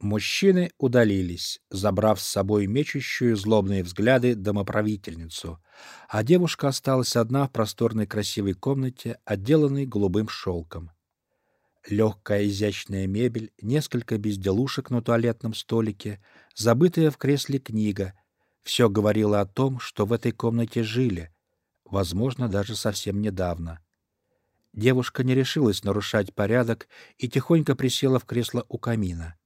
Мужчины удалились, забрав с собой мечущую злобные взгляды домоправительницу, а девушка осталась одна в просторной красивой комнате, отделанной голубым шелком. Легкая изящная мебель, несколько безделушек на туалетном столике, забытая в кресле книга — все говорило о том, что в этой комнате жили, возможно, даже совсем недавно. Девушка не решилась нарушать порядок и тихонько присела в кресло у камина.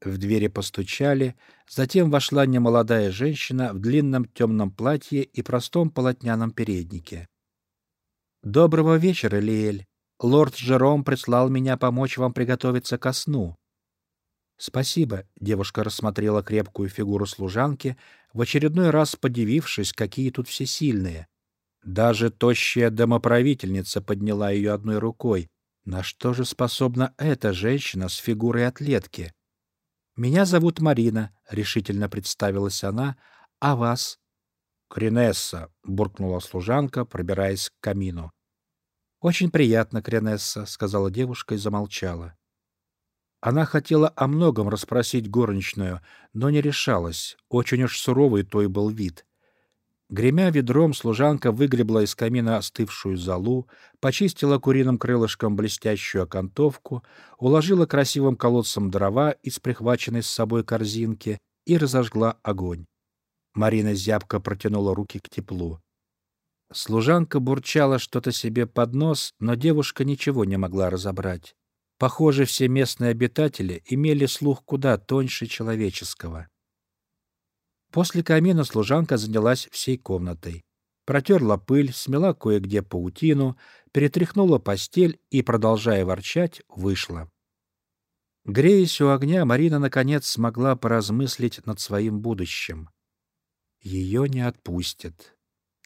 В двери постучали, затем вошла немолодая женщина в длинном темном платье и простом полотняном переднике. «Доброго вечера, Лиэль. Лорд Жером прислал меня помочь вам приготовиться ко сну». «Спасибо», — девушка рассмотрела крепкую фигуру служанки, в очередной раз подивившись, какие тут все сильные. Даже тощая домоправительница подняла ее одной рукой. На что же способна эта женщина с фигурой атлетки? «Меня зовут Марина», — решительно представилась она. «А вас?» «Кринесса», — буркнула служанка, пробираясь к камину. «Очень приятно, Кринесса», — сказала девушка и замолчала. Она хотела о многом расспросить горничную, но не решалась. Очень уж суровый той был вид. Гремя ведром, служанка выгребла из камина остывшую золу, почистила куриным крылышком блестящую окантовку, уложила красивым колодцем дрова из прихваченной с собой корзинки и разожгла огонь. Марина зябко протянула руки к теплу. Служанка бурчала что-то себе под нос, но девушка ничего не могла разобрать. Похоже, все местные обитатели имели слух куда тоньше человеческого. После камина служанка занялась всей комнатой. Протерла пыль, смела кое-где паутину, перетряхнула постель и, продолжая ворчать, вышла. Греясь у огня, Марина, наконец, смогла поразмыслить над своим будущим. Ее не отпустят.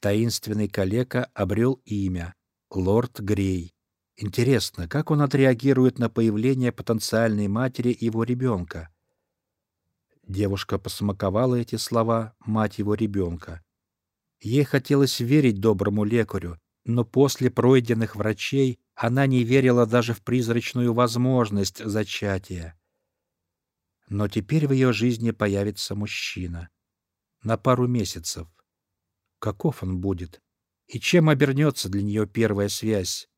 Таинственный калека обрел имя — Лорд Грей. Интересно, как он отреагирует на появление потенциальной матери его ребенка? Девушка посмаковала эти слова, мать его ребенка. Ей хотелось верить доброму лекарю, но после пройденных врачей она не верила даже в призрачную возможность зачатия. Но теперь в ее жизни появится мужчина. На пару месяцев. Каков он будет? И чем обернется для нее первая связь?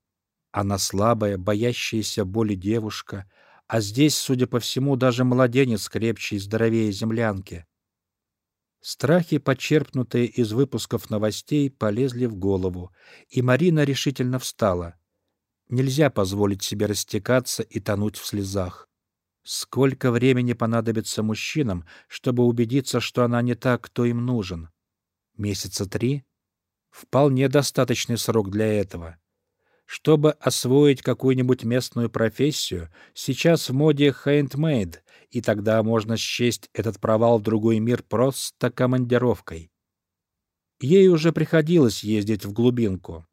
Она слабая, боящаяся боли девушка — а здесь, судя по всему, даже младенец крепче и здоровее землянки. Страхи, почерпнутые из выпусков новостей, полезли в голову, и Марина решительно встала. Нельзя позволить себе растекаться и тонуть в слезах. Сколько времени понадобится мужчинам, чтобы убедиться, что она не та, кто им нужен? Месяца три? Вполне достаточный срок для этого. Чтобы освоить какую-нибудь местную профессию, сейчас в моде хендмейд, и тогда можно счесть этот провал в другой мир просто командировкой. Ей уже приходилось ездить в глубинку.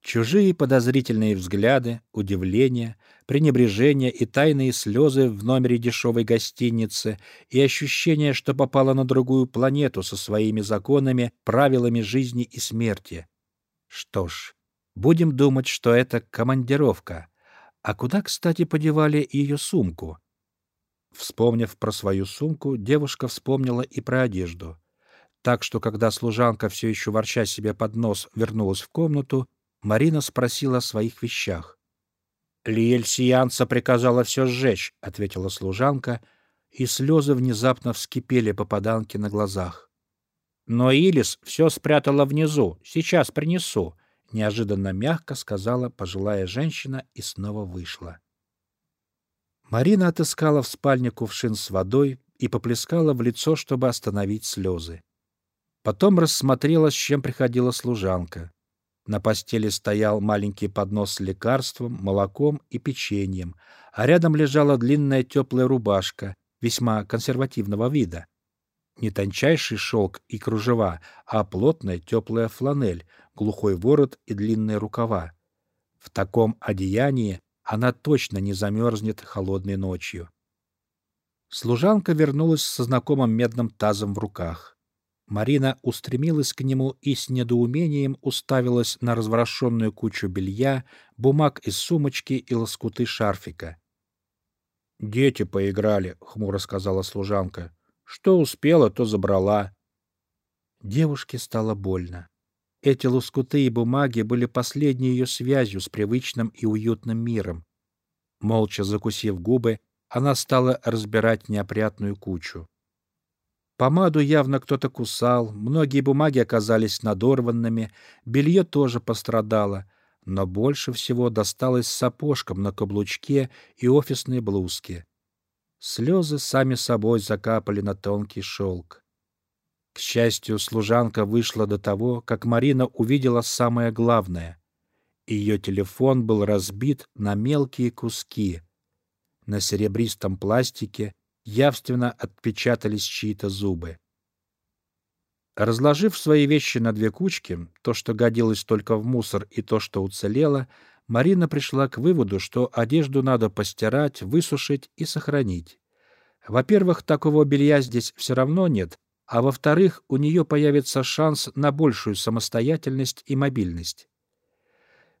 Чужие подозрительные взгляды, удивление, пренебрежение и тайные слезы в номере дешевой гостиницы и ощущение, что попала на другую планету со своими законами, правилами жизни и смерти. Что ж, Будем думать, что это командировка. А куда, кстати, подевали ее сумку? Вспомнив про свою сумку, девушка вспомнила и про одежду. Так что, когда служанка, все еще ворча себе под нос, вернулась в комнату, Марина спросила о своих вещах. «Лиэль Сиянца приказала все сжечь», — ответила служанка, и слезы внезапно вскипели попаданки на глазах. «Но Илис все спрятала внизу. Сейчас принесу», — неожиданно мягко сказала пожилая женщина и снова вышла. Марина отыскала в спальне кувшин с водой и поплескала в лицо, чтобы остановить слезы. Потом рассмотрела, с чем приходила служанка. На постели стоял маленький поднос с лекарством, молоком и печеньем, а рядом лежала длинная теплая рубашка, весьма консервативного вида. Не тончайший шелк и кружева, а плотная теплая фланель, глухой ворот и длинные рукава. В таком одеянии она точно не замерзнет холодной ночью. Служанка вернулась со знакомым медным тазом в руках. Марина устремилась к нему и с недоумением уставилась на разворошенную кучу белья, бумаг из сумочки и лоскуты шарфика. Дети поиграли, хмуро сказала служанка. Что успела, то забрала. Девушке стало больно. Эти лоскуты и бумаги были последней ее связью с привычным и уютным миром. Молча закусив губы, она стала разбирать неопрятную кучу. Помаду явно кто-то кусал, многие бумаги оказались надорванными, белье тоже пострадало, но больше всего досталось сапожкам на каблучке и офисной блузке. Слезы сами собой закапали на тонкий шелк. К счастью, служанка вышла до того, как Марина увидела самое главное. Ее телефон был разбит на мелкие куски. На серебристом пластике явственно отпечатались чьи-то зубы. Разложив свои вещи на две кучки, то, что годилось только в мусор, и то, что уцелело, Марина пришла к выводу, что одежду надо постирать, высушить и сохранить. Во-первых, такого белья здесь все равно нет, а во-вторых, у нее появится шанс на большую самостоятельность и мобильность.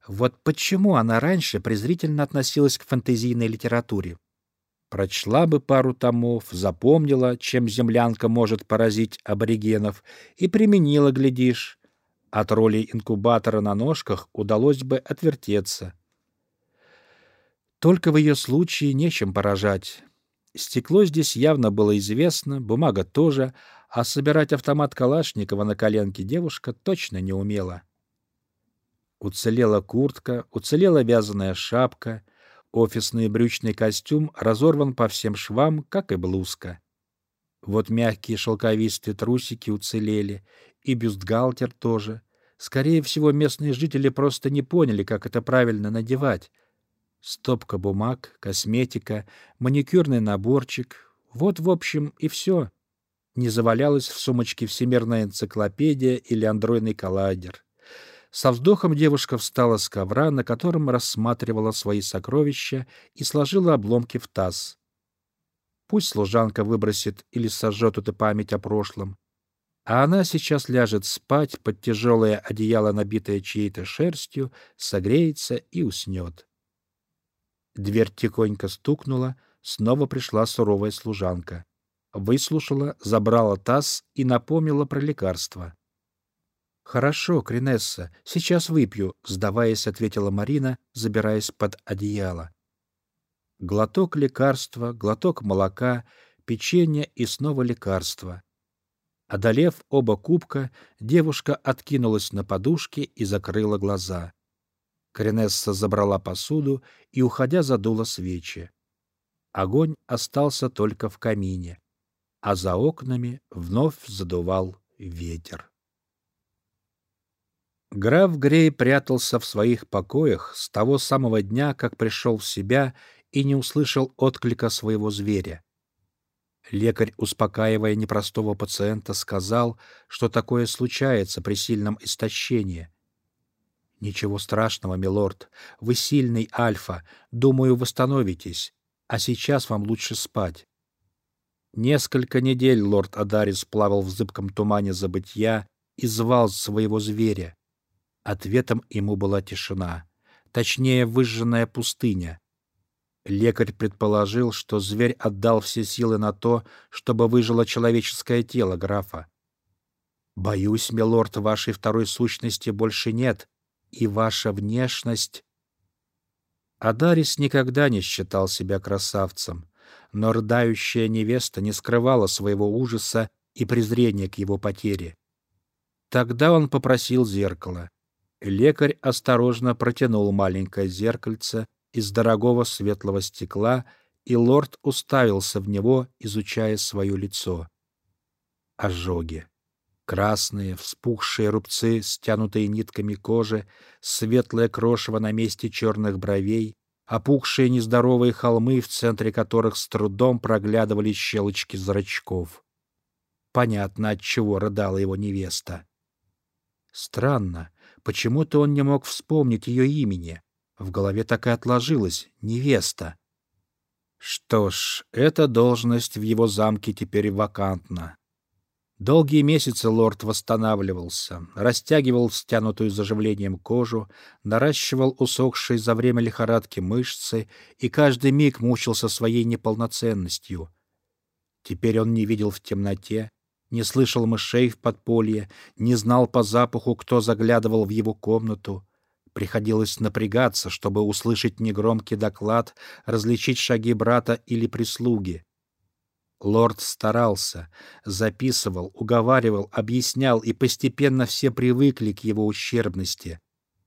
Вот почему она раньше презрительно относилась к фэнтезийной литературе. Прочла бы пару томов, запомнила, чем землянка может поразить аборигенов, и применила, глядишь. От роли инкубатора на ножках удалось бы отвертеться. Только в ее случае нечем поражать. Стекло здесь явно было известно, бумага тоже, а собирать автомат Калашникова на коленке девушка точно не умела. Уцелела куртка, уцелела вязаная шапка, офисный брючный костюм разорван по всем швам, как и блузка. Вот мягкие шелковистые трусики уцелели, и бюстгальтер тоже. Скорее всего, местные жители просто не поняли, как это правильно надевать. Стопка бумаг, косметика, маникюрный наборчик. Вот, в общем, и все не завалялась в сумочке всемирная энциклопедия или андроидный коллайдер. Со вздохом девушка встала с ковра, на котором рассматривала свои сокровища, и сложила обломки в таз. Пусть служанка выбросит или сожжет эту память о прошлом, а она сейчас ляжет спать под тяжелое одеяло, набитое чьей-то шерстью, согреется и уснет. Дверь тихонько стукнула, снова пришла суровая служанка выслушала, забрала таз и напомнила про лекарство. «Хорошо, Кринесса, сейчас выпью», — сдаваясь, ответила Марина, забираясь под одеяло. Глоток лекарства, глоток молока, печенье и снова лекарство. Одолев оба кубка, девушка откинулась на подушке и закрыла глаза. Кринесса забрала посуду и, уходя, задула свечи. Огонь остался только в камине а за окнами вновь задувал ветер. Граф Грей прятался в своих покоях с того самого дня, как пришел в себя и не услышал отклика своего зверя. Лекарь, успокаивая непростого пациента, сказал, что такое случается при сильном истощении. «Ничего страшного, милорд. Вы сильный альфа. Думаю, восстановитесь. А сейчас вам лучше спать. Несколько недель лорд Адарис плавал в зыбком тумане забытья и звал своего зверя. Ответом ему была тишина, точнее, выжженная пустыня. Лекарь предположил, что зверь отдал все силы на то, чтобы выжило человеческое тело графа. «Боюсь, милорд, вашей второй сущности больше нет, и ваша внешность...» Адарис никогда не считал себя красавцем но рыдающая невеста не скрывала своего ужаса и презрения к его потере. Тогда он попросил зеркало. Лекарь осторожно протянул маленькое зеркальце из дорогого светлого стекла, и лорд уставился в него, изучая свое лицо. Ожоги. Красные, вспухшие рубцы, стянутые нитками кожи, светлое крошево на месте черных бровей, опухшие нездоровые холмы, в центре которых с трудом проглядывали щелочки зрачков. Понятно, от чего рыдала его невеста. Странно, почему-то он не мог вспомнить ее имени. В голове так и отложилось — невеста. Что ж, эта должность в его замке теперь вакантна. Долгие месяцы лорд восстанавливался, растягивал стянутую заживлением кожу, наращивал усохшие за время лихорадки мышцы и каждый миг мучился своей неполноценностью. Теперь он не видел в темноте, не слышал мышей в подполье, не знал по запаху, кто заглядывал в его комнату. Приходилось напрягаться, чтобы услышать негромкий доклад, различить шаги брата или прислуги. Лорд старался, записывал, уговаривал, объяснял, и постепенно все привыкли к его ущербности.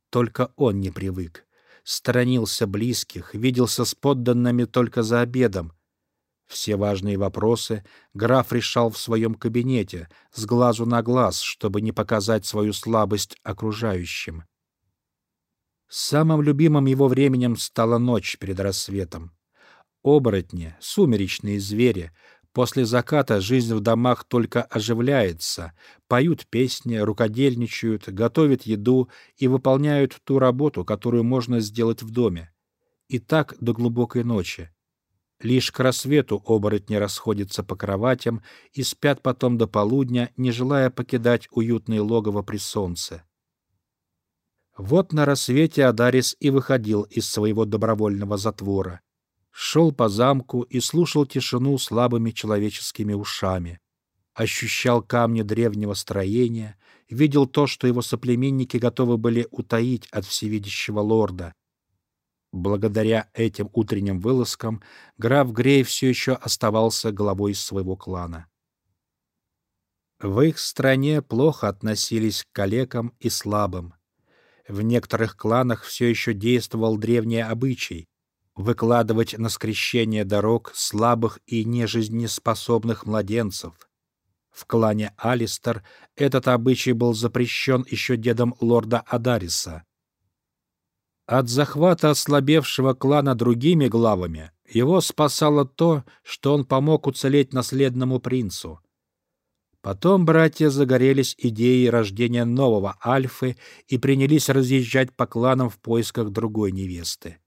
Только он не привык. Сторонился близких, виделся с подданными только за обедом. Все важные вопросы граф решал в своем кабинете, с глазу на глаз, чтобы не показать свою слабость окружающим. Самым любимым его временем стала ночь перед рассветом. Оборотни, сумеречные звери, После заката жизнь в домах только оживляется, поют песни, рукодельничают, готовят еду и выполняют ту работу, которую можно сделать в доме. И так до глубокой ночи. Лишь к рассвету оборотни расходятся по кроватям и спят потом до полудня, не желая покидать уютное логово при солнце. Вот на рассвете Адарис и выходил из своего добровольного затвора шел по замку и слушал тишину слабыми человеческими ушами. Ощущал камни древнего строения, видел то, что его соплеменники готовы были утаить от всевидящего лорда. Благодаря этим утренним вылазкам граф Грей все еще оставался главой своего клана. В их стране плохо относились к калекам и слабым. В некоторых кланах все еще действовал древний обычай выкладывать на скрещение дорог слабых и нежизнеспособных младенцев. В клане Алистер этот обычай был запрещен еще дедом лорда Адариса. От захвата ослабевшего клана другими главами его спасало то, что он помог уцелеть наследному принцу. Потом братья загорелись идеей рождения нового Альфы и принялись разъезжать по кланам в поисках другой невесты.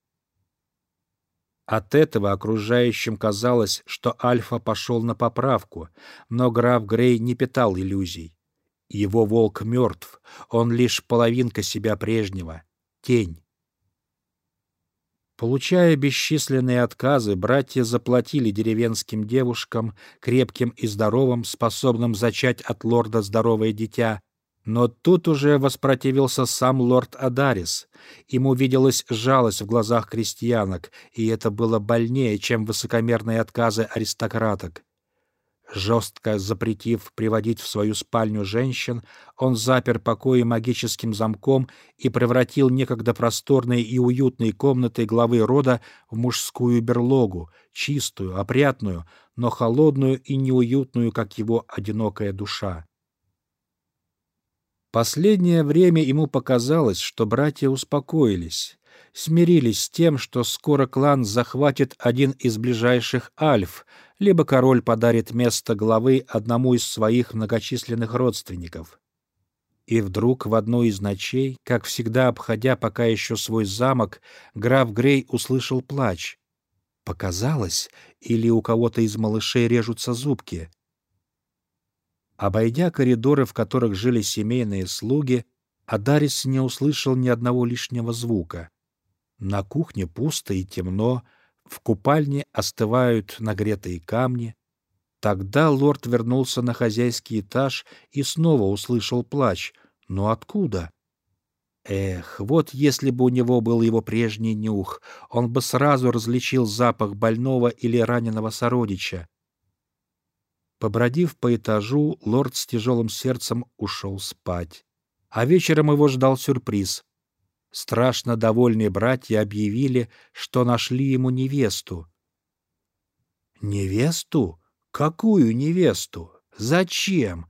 От этого окружающим казалось, что Альфа пошел на поправку, но граф Грей не питал иллюзий. Его волк мертв, он лишь половинка себя прежнего, тень. Получая бесчисленные отказы, братья заплатили деревенским девушкам, крепким и здоровым, способным зачать от лорда здоровое дитя, но тут уже воспротивился сам лорд Адарис. Ему виделась жалость в глазах крестьянок, и это было больнее, чем высокомерные отказы аристократок. Жестко запретив приводить в свою спальню женщин, он запер покои магическим замком и превратил некогда просторные и уютные комнаты главы рода в мужскую берлогу, чистую, опрятную, но холодную и неуютную, как его одинокая душа. Последнее время ему показалось, что братья успокоились, смирились с тем, что скоро клан захватит один из ближайших альф, либо король подарит место главы одному из своих многочисленных родственников. И вдруг в одну из ночей, как всегда обходя пока еще свой замок, граф Грей услышал плач. Показалось, или у кого-то из малышей режутся зубки — Обойдя коридоры, в которых жили семейные слуги, Адарис не услышал ни одного лишнего звука. На кухне пусто и темно, в купальне остывают нагретые камни. Тогда лорд вернулся на хозяйский этаж и снова услышал плач. Но откуда? Эх, вот если бы у него был его прежний нюх, он бы сразу различил запах больного или раненого сородича. Побродив по этажу, лорд с тяжелым сердцем ушел спать. А вечером его ждал сюрприз. Страшно довольные братья объявили, что нашли ему невесту. «Невесту? Какую невесту? Зачем?»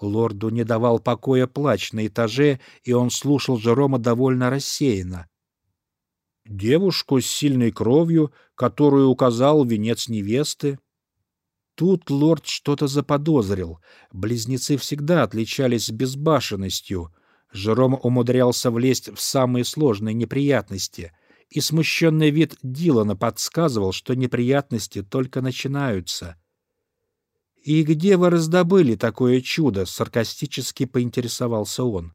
Лорду не давал покоя плач на этаже, и он слушал Жерома довольно рассеянно. «Девушку с сильной кровью, которую указал венец невесты», Тут лорд что-то заподозрил. Близнецы всегда отличались безбашенностью. Жером умудрялся влезть в самые сложные неприятности. И смущенный вид Дилана подсказывал, что неприятности только начинаются. «И где вы раздобыли такое чудо?» — саркастически поинтересовался он.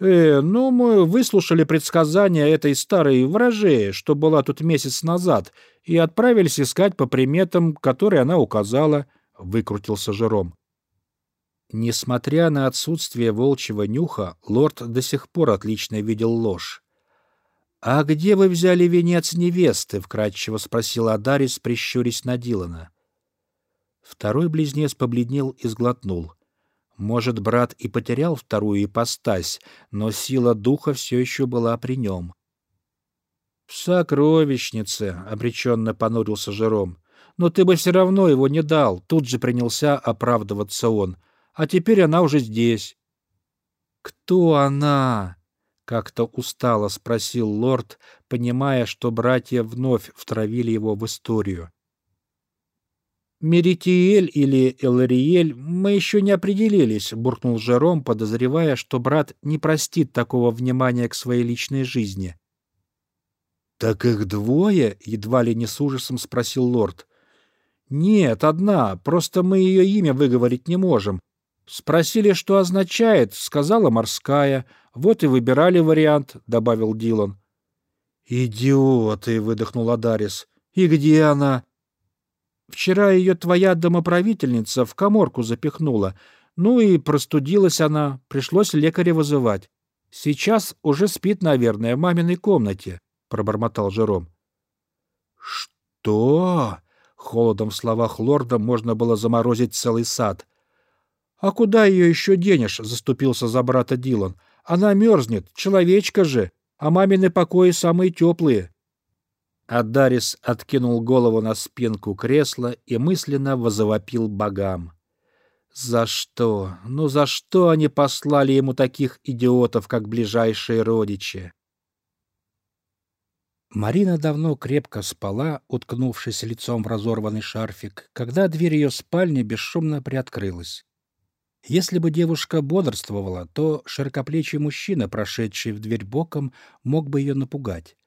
«Э, ну, мы выслушали предсказания этой старой вражеи, что была тут месяц назад, и отправились искать по приметам, которые она указала», — выкрутился Жером. Несмотря на отсутствие волчьего нюха, лорд до сих пор отлично видел ложь. «А где вы взяли венец невесты?» — вкратчиво спросил Адарис, прищурясь на Дилана. Второй близнец побледнел и сглотнул. Может, брат и потерял вторую ипостась, но сила духа все еще была при нем. — В сокровищнице, — обреченно понурился Жером. — Но ты бы все равно его не дал, — тут же принялся оправдываться он. — А теперь она уже здесь. — Кто она? — как-то устало спросил лорд, понимая, что братья вновь втравили его в историю. «Меритиэль или Элариэль, мы еще не определились», — буркнул Жером, подозревая, что брат не простит такого внимания к своей личной жизни. «Так их двое?» — едва ли не с ужасом спросил лорд. «Нет, одна, просто мы ее имя выговорить не можем. Спросили, что означает, сказала морская. Вот и выбирали вариант», — добавил Дилан. «Идиоты!» — выдохнул Адарис. «И где она?» Вчера ее твоя домоправительница в коморку запихнула. Ну и простудилась она, пришлось лекаря вызывать. Сейчас уже спит, наверное, в маминой комнате, — пробормотал Жером. — Что? — холодом в словах лорда можно было заморозить целый сад. — А куда ее еще денешь? — заступился за брата Дилан. — Она мерзнет, человечка же, а мамины покои самые теплые. Адарис откинул голову на спинку кресла и мысленно возовопил богам. За что? Ну за что они послали ему таких идиотов, как ближайшие родичи? Марина давно крепко спала, уткнувшись лицом в разорванный шарфик, когда дверь ее спальни бесшумно приоткрылась. Если бы девушка бодрствовала, то широкоплечий мужчина, прошедший в дверь боком, мог бы ее напугать.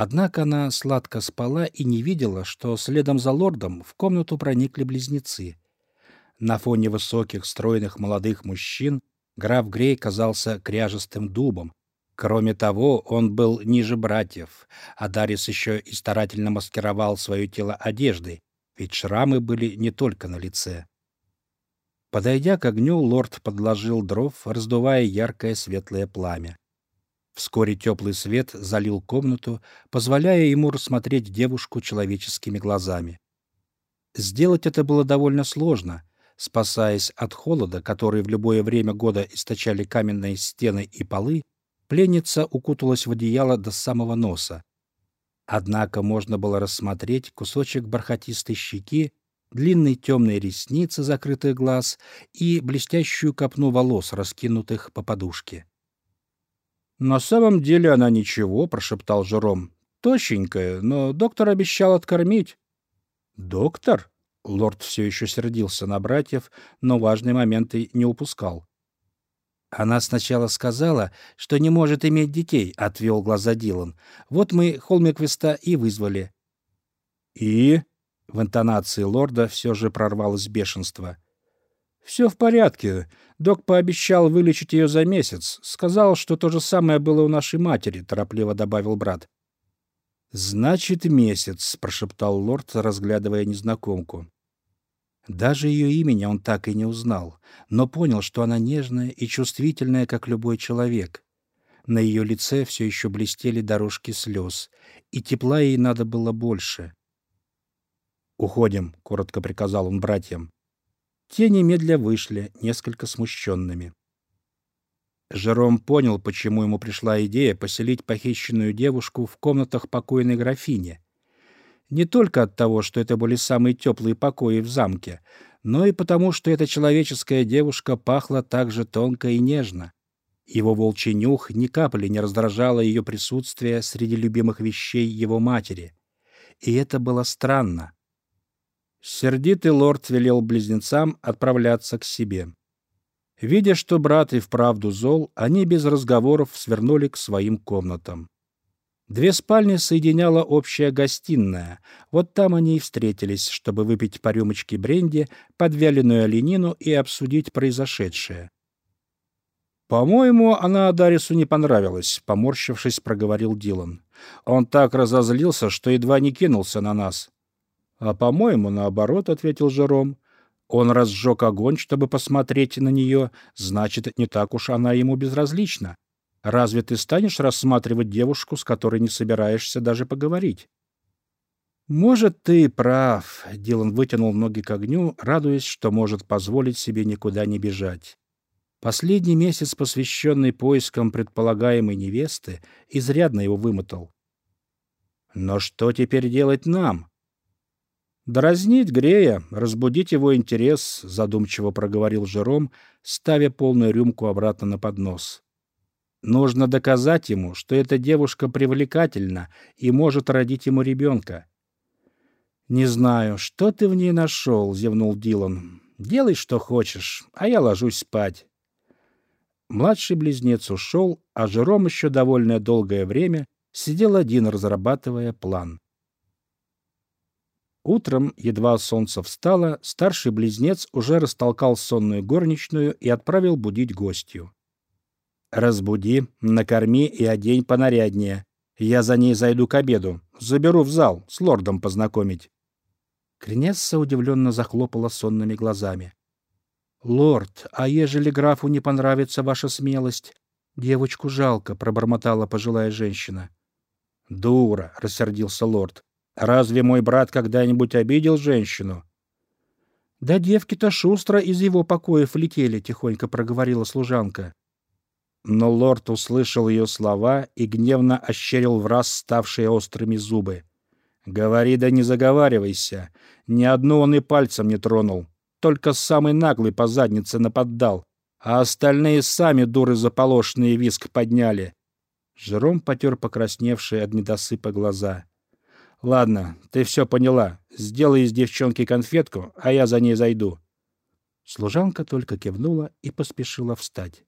Однако она сладко спала и не видела, что следом за лордом в комнату проникли близнецы. На фоне высоких, стройных молодых мужчин граф Грей казался кряжестым дубом. Кроме того, он был ниже братьев, а Дарис еще и старательно маскировал свое тело одеждой, ведь шрамы были не только на лице. Подойдя к огню, лорд подложил дров, раздувая яркое светлое пламя. Вскоре теплый свет залил комнату, позволяя ему рассмотреть девушку человеческими глазами. Сделать это было довольно сложно. Спасаясь от холода, который в любое время года источали каменные стены и полы, пленница укуталась в одеяло до самого носа. Однако можно было рассмотреть кусочек бархатистой щеки, длинные темные ресницы закрытых глаз и блестящую копну волос, раскинутых по подушке. «На самом деле она ничего», — прошептал Жером. «Тощенькая, но доктор обещал откормить». «Доктор?» — лорд все еще сердился на братьев, но важные моменты не упускал. «Она сначала сказала, что не может иметь детей», — отвел глаза Дилан. «Вот мы Холмиквиста и вызвали». «И?» — в интонации лорда все же прорвалось бешенство. «Все в порядке. Док пообещал вылечить ее за месяц. Сказал, что то же самое было у нашей матери», — торопливо добавил брат. «Значит, месяц», — прошептал лорд, разглядывая незнакомку. Даже ее имени он так и не узнал, но понял, что она нежная и чувствительная, как любой человек. На ее лице все еще блестели дорожки слез, и тепла ей надо было больше. «Уходим», — коротко приказал он братьям. Те немедля вышли, несколько смущенными. Жером понял, почему ему пришла идея поселить похищенную девушку в комнатах покойной графини. Не только от того, что это были самые теплые покои в замке, но и потому, что эта человеческая девушка пахла так же тонко и нежно. Его волчий нюх ни капли не раздражало ее присутствие среди любимых вещей его матери. И это было странно. Сердитый лорд велел близнецам отправляться к себе. Видя, что брат и вправду зол, они без разговоров свернули к своим комнатам. Две спальни соединяла общая гостиная. Вот там они и встретились, чтобы выпить по рюмочке бренди, подвяленную оленину и обсудить произошедшее. «По-моему, она Дарису не понравилась», — поморщившись, проговорил Дилан. «Он так разозлился, что едва не кинулся на нас». «А, по-моему, наоборот», — ответил Жером. «Он разжег огонь, чтобы посмотреть на нее, значит, не так уж она ему безразлична. Разве ты станешь рассматривать девушку, с которой не собираешься даже поговорить?» «Может, ты прав», — Дилан вытянул ноги к огню, радуясь, что может позволить себе никуда не бежать. Последний месяц, посвященный поискам предполагаемой невесты, изрядно его вымотал. Но что теперь делать нам? Дразнить Грея, разбудить его интерес, задумчиво проговорил Жером, ставя полную рюмку обратно на поднос. Нужно доказать ему, что эта девушка привлекательна и может родить ему ребенка. «Не знаю, что ты в ней нашел», — зевнул Дилан. «Делай, что хочешь, а я ложусь спать». Младший близнец ушел, а Жером еще довольно долгое время сидел один, разрабатывая план. Утром, едва солнце встало, старший близнец уже растолкал сонную горничную и отправил будить гостью. «Разбуди, накорми и одень понаряднее. Я за ней зайду к обеду. Заберу в зал, с лордом познакомить». Кринесса удивленно захлопала сонными глазами. «Лорд, а ежели графу не понравится ваша смелость? Девочку жалко», — пробормотала пожилая женщина. «Дура», — рассердился лорд. «Разве мой брат когда-нибудь обидел женщину?» «Да девки-то шустро из его покоев летели», — тихонько проговорила служанка. Но лорд услышал ее слова и гневно ощерил в раз ставшие острыми зубы. «Говори да не заговаривайся. Ни одну он и пальцем не тронул только самый наглый по заднице наподдал, а остальные сами дуры заполошенные виск подняли. Жером потер покрасневшие от недосыпа глаза. «Ладно, ты все поняла. Сделай из девчонки конфетку, а я за ней зайду». Служанка только кивнула и поспешила встать.